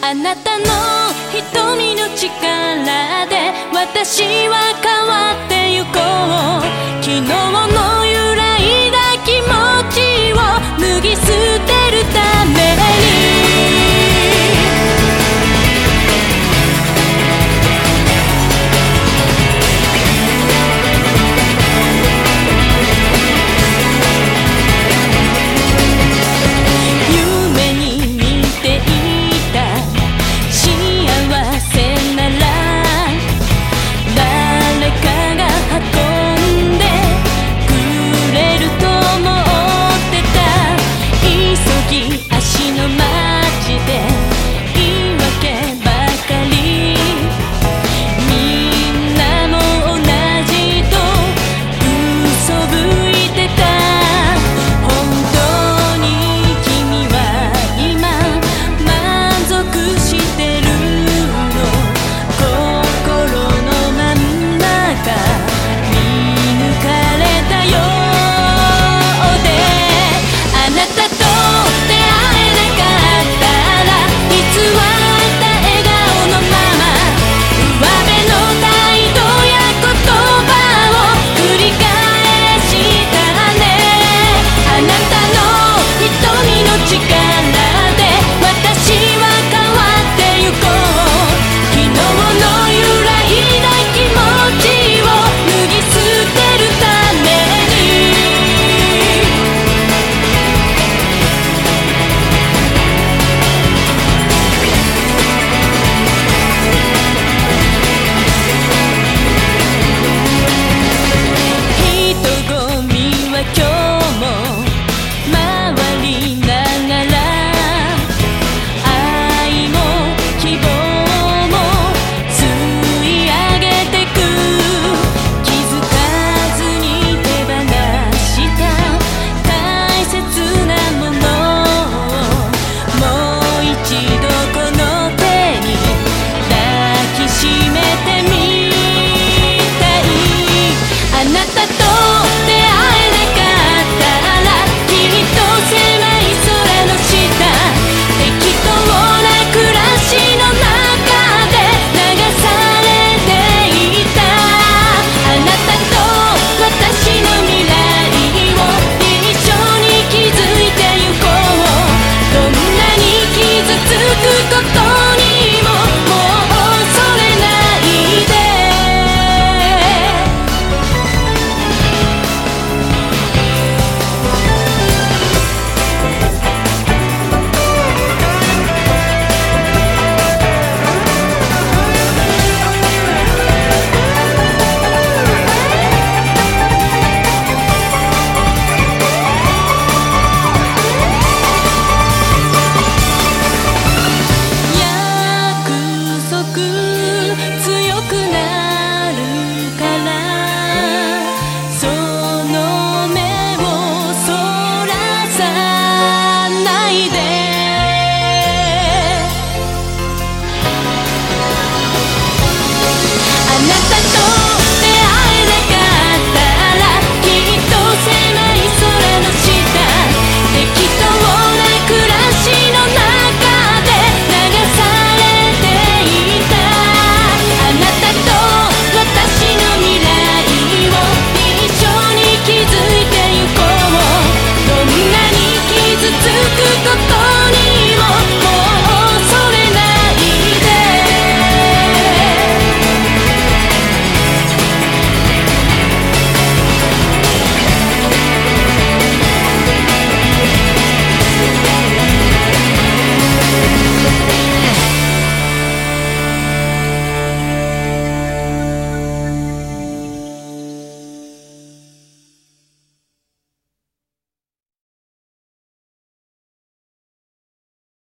あなたの瞳の力で私は